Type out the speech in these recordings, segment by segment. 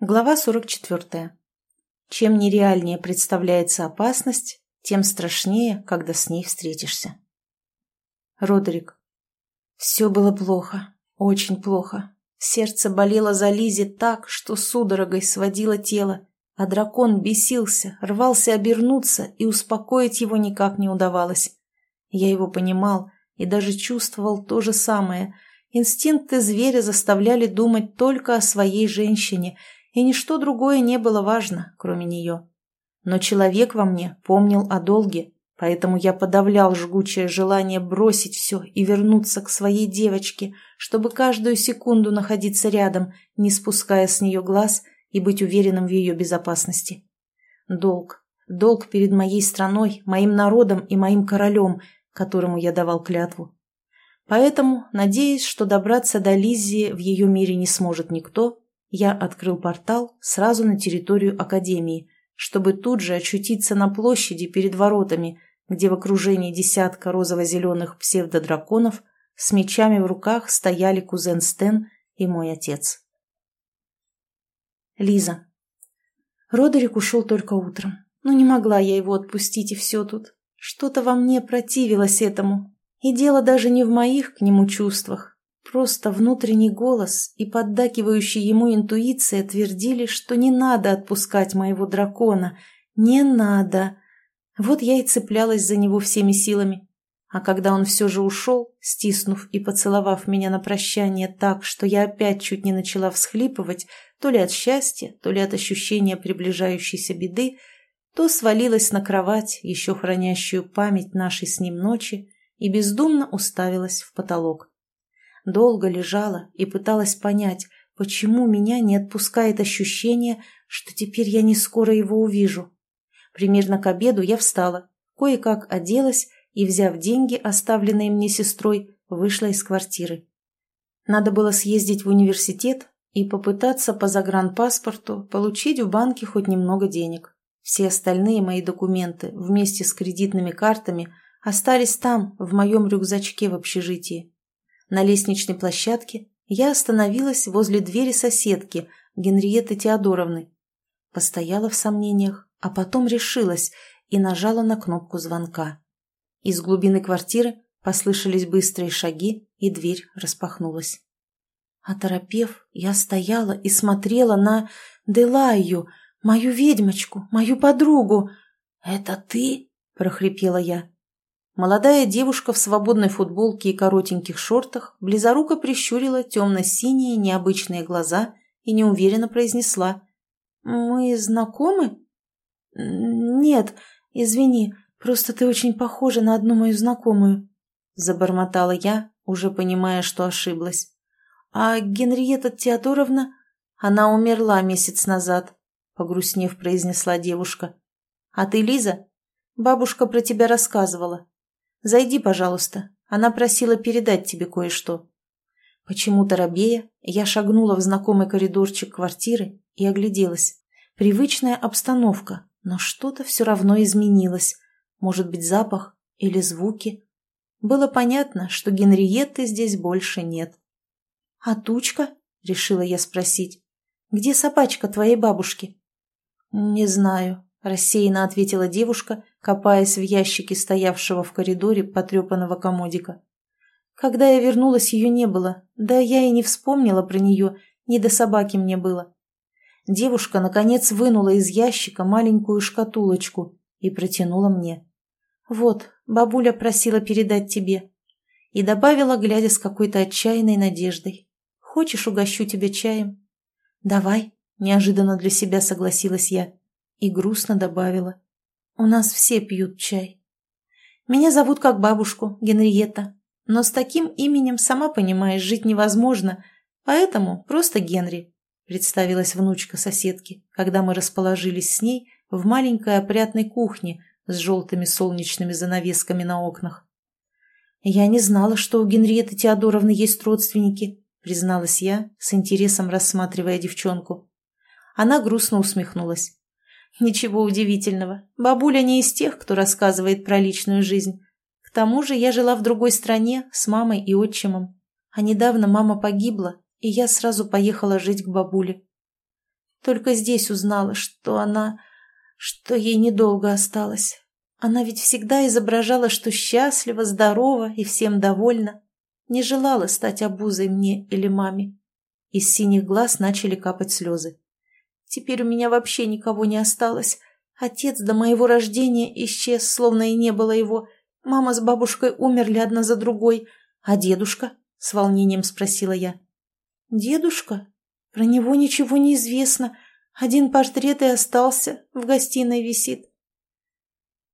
Глава 44. Чем нереальнее представляется опасность, тем страшнее, когда с ней встретишься. Родерик. Все было плохо, очень плохо. Сердце болело за Лизи так, что судорогой сводило тело, а дракон бесился, рвался обернуться, и успокоить его никак не удавалось. Я его понимал и даже чувствовал то же самое. Инстинкты зверя заставляли думать только о своей женщине – и ничто другое не было важно, кроме нее. Но человек во мне помнил о долге, поэтому я подавлял жгучее желание бросить все и вернуться к своей девочке, чтобы каждую секунду находиться рядом, не спуская с нее глаз и быть уверенным в ее безопасности. Долг. Долг перед моей страной, моим народом и моим королем, которому я давал клятву. Поэтому, надеясь, что добраться до Лиззи в ее мире не сможет никто, я открыл портал сразу на территорию Академии, чтобы тут же очутиться на площади перед воротами, где в окружении десятка розово-зеленых псевдодраконов с мечами в руках стояли кузен Стен и мой отец. Лиза. Родерик ушел только утром, но не могла я его отпустить, и все тут. Что-то во мне противилось этому, и дело даже не в моих к нему чувствах, Просто внутренний голос и поддакивающая ему интуиция твердили, что не надо отпускать моего дракона. Не надо. Вот я и цеплялась за него всеми силами. А когда он все же ушел, стиснув и поцеловав меня на прощание так, что я опять чуть не начала всхлипывать, то ли от счастья, то ли от ощущения приближающейся беды, то свалилась на кровать, еще хранящую память нашей с ним ночи, и бездумно уставилась в потолок. Долго лежала и пыталась понять, почему меня не отпускает ощущение, что теперь я не скоро его увижу. Примерно к обеду я встала, кое-как оделась и, взяв деньги, оставленные мне сестрой, вышла из квартиры. Надо было съездить в университет и попытаться по загранпаспорту получить в банке хоть немного денег. Все остальные мои документы вместе с кредитными картами остались там, в моем рюкзачке в общежитии. На лестничной площадке я остановилась возле двери соседки, Генриетты Теодоровны. Постояла в сомнениях, а потом решилась и нажала на кнопку звонка. Из глубины квартиры послышались быстрые шаги, и дверь распахнулась. Оторопев, я стояла и смотрела на Делаю, мою ведьмочку, мою подругу. «Это ты?» – прохрипела я. Молодая девушка в свободной футболке и коротеньких шортах близоруко прищурила темно-синие необычные глаза и неуверенно произнесла. «Мы знакомы?» «Нет, извини, просто ты очень похожа на одну мою знакомую», — забормотала я, уже понимая, что ошиблась. «А Генриетта Теодоровна...» «Она умерла месяц назад», — погрустнев произнесла девушка. «А ты Лиза? Бабушка про тебя рассказывала. Зайди, пожалуйста. Она просила передать тебе кое-что». Почему-то робея, я шагнула в знакомый коридорчик квартиры и огляделась. Привычная обстановка, но что-то все равно изменилось. Может быть, запах или звуки. Было понятно, что Генриетты здесь больше нет. «А тучка?» — решила я спросить. «Где собачка твоей бабушки?» «Не знаю», — рассеянно ответила девушка, копаясь в ящике стоявшего в коридоре потрепанного комодика. Когда я вернулась, ее не было, да я и не вспомнила про нее, не до собаки мне было. Девушка, наконец, вынула из ящика маленькую шкатулочку и протянула мне. «Вот, бабуля просила передать тебе». И добавила, глядя с какой-то отчаянной надеждой. «Хочешь, угощу тебя чаем?» «Давай», — неожиданно для себя согласилась я. И грустно добавила. У нас все пьют чай. Меня зовут как бабушку, Генриетта. Но с таким именем, сама понимаешь, жить невозможно, поэтому просто Генри», — представилась внучка соседки, когда мы расположились с ней в маленькой опрятной кухне с желтыми солнечными занавесками на окнах. «Я не знала, что у Генриетты Теодоровны есть родственники», — призналась я, с интересом рассматривая девчонку. Она грустно усмехнулась. Ничего удивительного. Бабуля не из тех, кто рассказывает про личную жизнь. К тому же я жила в другой стране с мамой и отчимом. А недавно мама погибла, и я сразу поехала жить к бабуле. Только здесь узнала, что она... что ей недолго осталось. Она ведь всегда изображала, что счастлива, здорова и всем довольна. Не желала стать обузой мне или маме. Из синих глаз начали капать слезы. Теперь у меня вообще никого не осталось. Отец до моего рождения исчез, словно и не было его. Мама с бабушкой умерли одна за другой. А дедушка? С волнением спросила я. Дедушка? Про него ничего не известно. Один портрет и остался, в гостиной висит.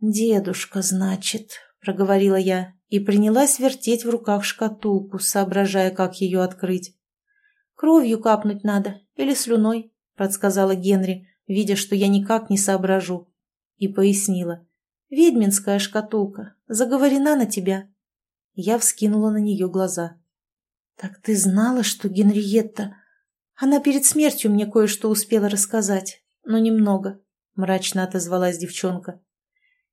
«Дедушка, значит», — проговорила я и принялась вертеть в руках шкатулку, соображая, как ее открыть. «Кровью капнуть надо или слюной», — подсказала Генри, видя, что я никак не соображу, и пояснила. «Ведьминская шкатулка, заговорена на тебя». Я вскинула на нее глаза. «Так ты знала, что Генриетта...» «Она перед смертью мне кое-что успела рассказать, но немного», — мрачно отозвалась девчонка.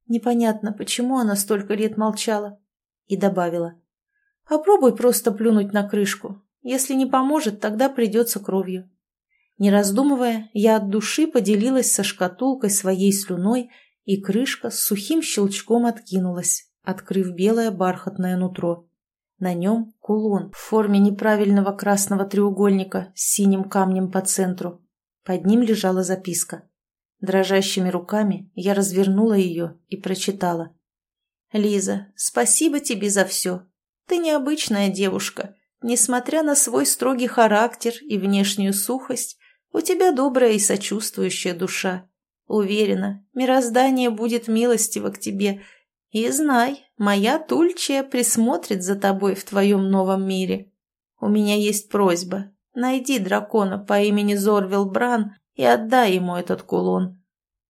Непонятно, почему она столько лет молчала. И добавила. Попробуй просто плюнуть на крышку. Если не поможет, тогда придется кровью. Не раздумывая, я от души поделилась со шкатулкой своей слюной, и крышка с сухим щелчком откинулась, открыв белое бархатное нутро. На нем кулон в форме неправильного красного треугольника с синим камнем по центру. Под ним лежала записка. Дрожащими руками я развернула ее и прочитала. «Лиза, спасибо тебе за все. Ты необычная девушка. Несмотря на свой строгий характер и внешнюю сухость, у тебя добрая и сочувствующая душа. Уверена, мироздание будет милостиво к тебе. И знай, моя Тульчия присмотрит за тобой в твоем новом мире. У меня есть просьба. Найди дракона по имени Зорвил Бран и отдай ему этот кулон.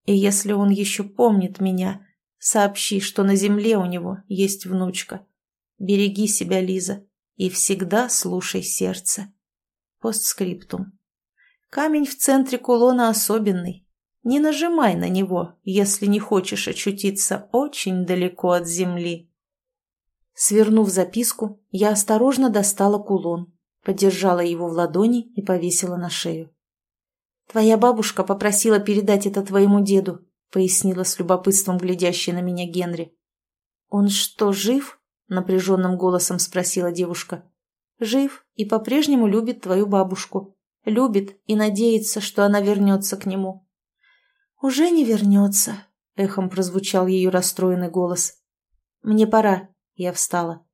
И если он еще помнит меня, сообщи, что на земле у него есть внучка. Береги себя, Лиза, и всегда слушай сердце. Постскриптум. Камень в центре кулона особенный. Не нажимай на него, если не хочешь очутиться очень далеко от земли. Свернув записку, я осторожно достала кулон, подержала его в ладони и повесила на шею. «Твоя бабушка попросила передать это твоему деду», — пояснила с любопытством глядящая на меня Генри. «Он что, жив?» — напряженным голосом спросила девушка. «Жив и по-прежнему любит твою бабушку. Любит и надеется, что она вернется к нему». «Уже не вернется», — эхом прозвучал ее расстроенный голос. «Мне пора», — я встала.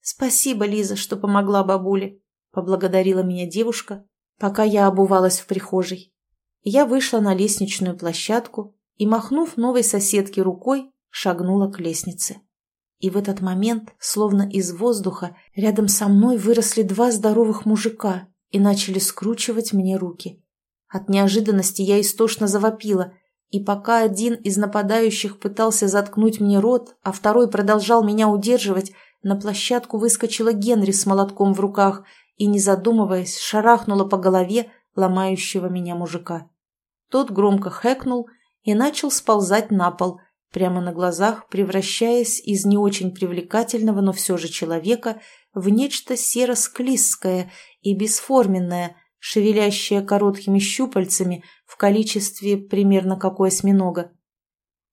«Спасибо, Лиза, что помогла бабуле», — поблагодарила меня девушка пока я обувалась в прихожей. Я вышла на лестничную площадку и, махнув новой соседке рукой, шагнула к лестнице. И в этот момент, словно из воздуха, рядом со мной выросли два здоровых мужика и начали скручивать мне руки. От неожиданности я истошно завопила, и пока один из нападающих пытался заткнуть мне рот, а второй продолжал меня удерживать, на площадку выскочила Генри с молотком в руках и, не задумываясь, шарахнула по голове ломающего меня мужика. Тот громко хэкнул и начал сползать на пол, прямо на глазах превращаясь из не очень привлекательного, но все же человека в нечто серо-склизкое и бесформенное, шевелящее короткими щупальцами в количестве примерно какой осьминога.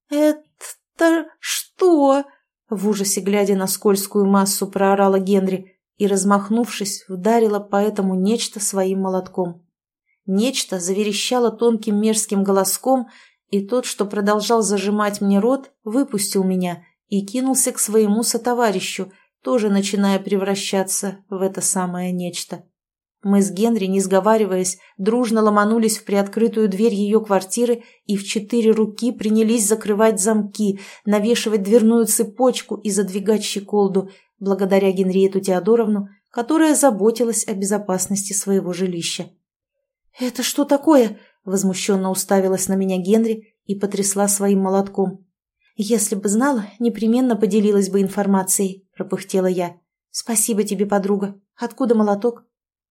«Это что?» — в ужасе глядя на скользкую массу проорала Генри и, размахнувшись, вдарила по этому нечто своим молотком. Нечто заверещало тонким мерзким голоском, и тот, что продолжал зажимать мне рот, выпустил меня и кинулся к своему сотоварищу, тоже начиная превращаться в это самое нечто. Мы с Генри, не сговариваясь, дружно ломанулись в приоткрытую дверь ее квартиры и в четыре руки принялись закрывать замки, навешивать дверную цепочку и задвигать щеколду, благодаря Генриету Теодоровну, которая заботилась о безопасности своего жилища. «Это что такое?» – возмущенно уставилась на меня Генри и потрясла своим молотком. «Если бы знала, непременно поделилась бы информацией», – пропыхтела я. «Спасибо тебе, подруга. Откуда молоток?»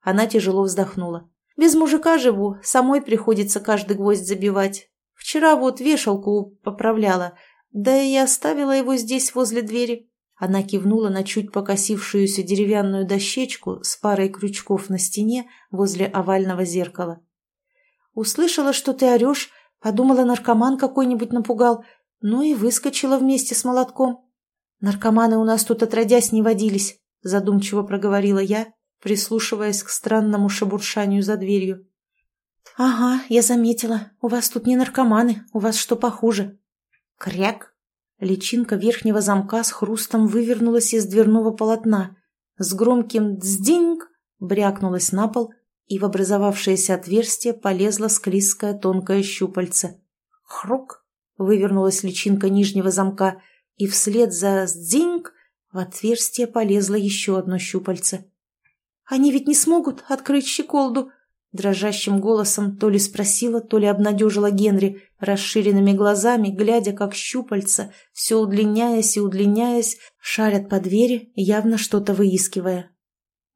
Она тяжело вздохнула. «Без мужика живу, самой приходится каждый гвоздь забивать. Вчера вот вешалку поправляла, да и оставила его здесь возле двери. Она кивнула на чуть покосившуюся деревянную дощечку с парой крючков на стене возле овального зеркала. Услышала, что ты орешь, подумала, наркоман какой-нибудь напугал, ну и выскочила вместе с молотком. Наркоманы у нас тут отродясь не водились, задумчиво проговорила я, прислушиваясь к странному шебуршанию за дверью. «Ага, я заметила. У вас тут не наркоманы, у вас что похуже?» «Кряк!» Личинка верхнего замка с хрустом вывернулась из дверного полотна. С громким «дздинг» брякнулась на пол, и в образовавшееся отверстие полезла склизкое тонкое щупальце. «Хрук!» — вывернулась личинка нижнего замка, и вслед за «дздинг» в отверстие полезло еще одно щупальце. «Они ведь не смогут открыть щеколду?» Дрожащим голосом то ли спросила, то ли обнадежила Генри, расширенными глазами, глядя, как щупальца, все удлиняясь и удлиняясь, шарят по двери, явно что-то выискивая.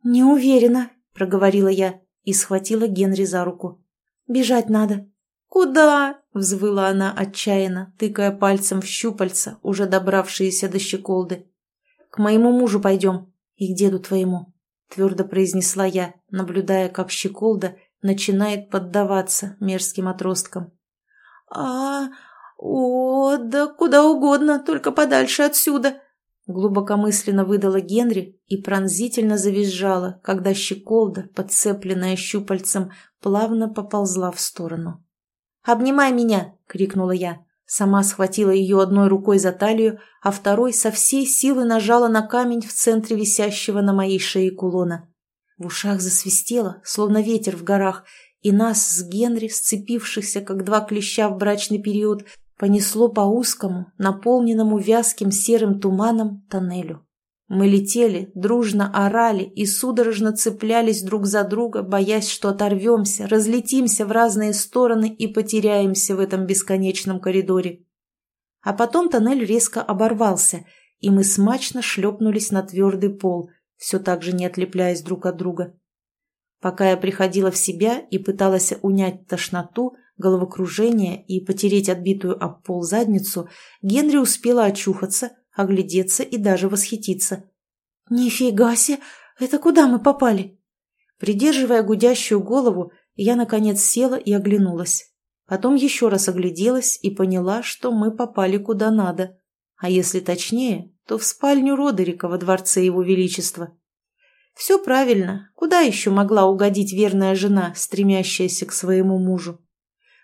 «Не уверена», — проговорила я и схватила Генри за руку. «Бежать надо». «Куда?» — взвыла она отчаянно, тыкая пальцем в щупальца, уже добравшиеся до щеколды. «К моему мужу пойдем и к деду твоему», — твердо произнесла я, наблюдая, как щеколда начинает поддаваться мерзким отросткам. «А, о, да куда угодно, только подальше отсюда!» Глубокомысленно выдала Генри и пронзительно завизжала, когда щеколда, подцепленная щупальцем, плавно поползла в сторону. «Обнимай меня!» — крикнула я. Сама схватила ее одной рукой за талию, а второй со всей силы нажала на камень в центре висящего на моей шее кулона. В ушах засвистело, словно ветер в горах, и нас с Генри, сцепившихся, как два клеща в брачный период, понесло по узкому, наполненному вязким серым туманом тоннелю. Мы летели, дружно орали и судорожно цеплялись друг за друга, боясь, что оторвемся, разлетимся в разные стороны и потеряемся в этом бесконечном коридоре. А потом тоннель резко оборвался, и мы смачно шлепнулись на твердый пол, все так же не отлепляясь друг от друга. Пока я приходила в себя и пыталась унять тошноту, головокружение и потереть отбитую об пол задницу, Генри успела очухаться, оглядеться и даже восхититься. «Нифига себе! Это куда мы попали?» Придерживая гудящую голову, я, наконец, села и оглянулась. Потом еще раз огляделась и поняла, что мы попали куда надо. А если точнее, то в спальню Родерика во дворце его величества. Все правильно, куда еще могла угодить верная жена, стремящаяся к своему мужу?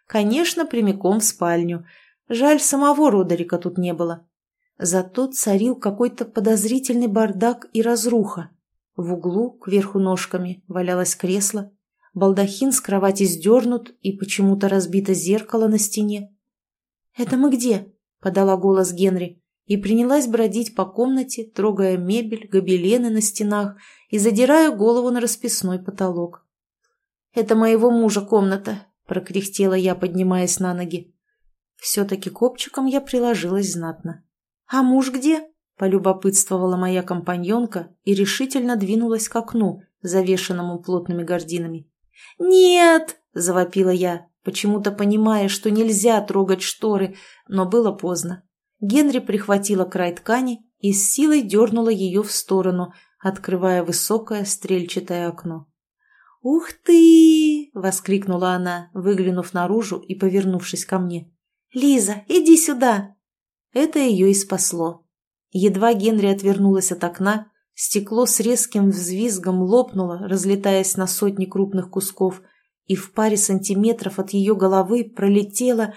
Конечно, прямиком в спальню. Жаль, самого Родерика тут не было. Зато царил какой-то подозрительный бардак и разруха. В углу, кверху ножками, валялось кресло, балдахин с кровати сдернут и почему-то разбито зеркало на стене. «Это мы где?» — подала голос Генри и принялась бродить по комнате, трогая мебель, гобелены на стенах и задирая голову на расписной потолок. «Это моего мужа комната», — прокряхтела я, поднимаясь на ноги. Все-таки копчиком я приложилась знатно. «А муж где?» — полюбопытствовала моя компаньонка и решительно двинулась к окну, завешенному плотными гординами. «Нет!» — завопила я, почему-то понимая, что нельзя трогать шторы, но было поздно. Генри прихватила край ткани и с силой дернула ее в сторону, открывая высокое стрельчатое окно. «Ух ты!» — воскликнула она, выглянув наружу и повернувшись ко мне. «Лиза, иди сюда!» Это ее и спасло. Едва Генри отвернулась от окна, стекло с резким взвизгом лопнуло, разлетаясь на сотни крупных кусков, и в паре сантиметров от ее головы пролетело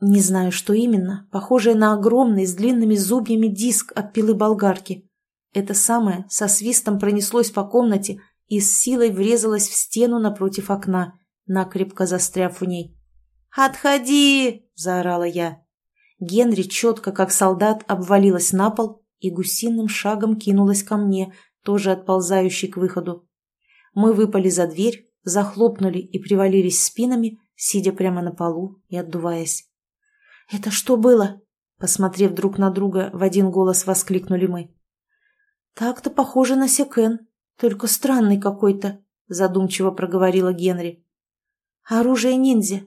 не знаю, что именно, похожее на огромный с длинными зубьями диск от пилы болгарки. Это самое со свистом пронеслось по комнате и с силой врезалось в стену напротив окна, накрепко застряв в ней. «Отходи!» – заорала я. Генри четко, как солдат, обвалилась на пол и гусиным шагом кинулась ко мне, тоже отползающей к выходу. Мы выпали за дверь, захлопнули и привалились спинами, сидя прямо на полу и отдуваясь. «Это что было?» Посмотрев друг на друга, в один голос воскликнули мы. «Так-то похоже на секен, только странный какой-то», задумчиво проговорила Генри. «Оружие ниндзя.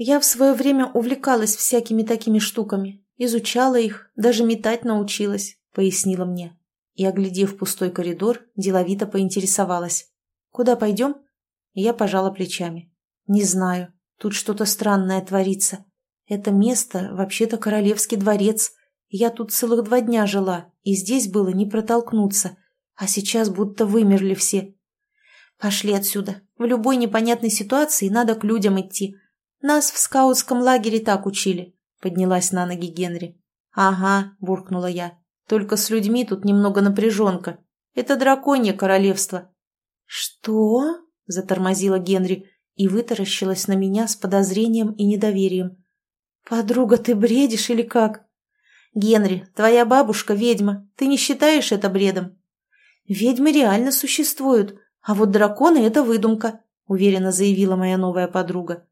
Я в свое время увлекалась всякими такими штуками, изучала их, даже метать научилась», пояснила мне. И, оглядев пустой коридор, деловито поинтересовалась. «Куда пойдем?» Я пожала плечами. «Не знаю. Тут что-то странное творится. Это место вообще-то королевский дворец. Я тут целых два дня жила, и здесь было не протолкнуться. А сейчас будто вымерли все. Пошли отсюда. В любой непонятной ситуации надо к людям идти. Нас в скаутском лагере так учили. Поднялась на ноги Генри. Ага, буркнула я. Только с людьми тут немного напряженка. Это драконье королевство. Что? Затормозила Генри и вытаращилась на меня с подозрением и недоверием. «Подруга, ты бредишь или как?» «Генри, твоя бабушка ведьма. Ты не считаешь это бредом?» «Ведьмы реально существуют, а вот драконы — это выдумка», — уверенно заявила моя новая подруга.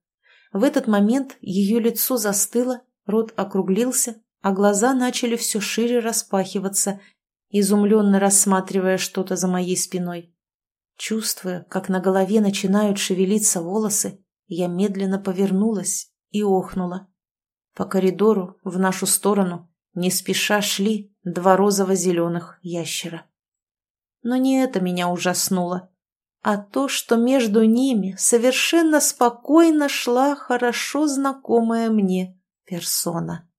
В этот момент ее лицо застыло, рот округлился, а глаза начали все шире распахиваться, изумленно рассматривая что-то за моей спиной. Чувствуя, как на голове начинают шевелиться волосы, я медленно повернулась и охнула. По коридору в нашу сторону не спеша шли два розово-зеленых ящера. Но не это меня ужаснуло, а то, что между ними совершенно спокойно шла хорошо знакомая мне персона.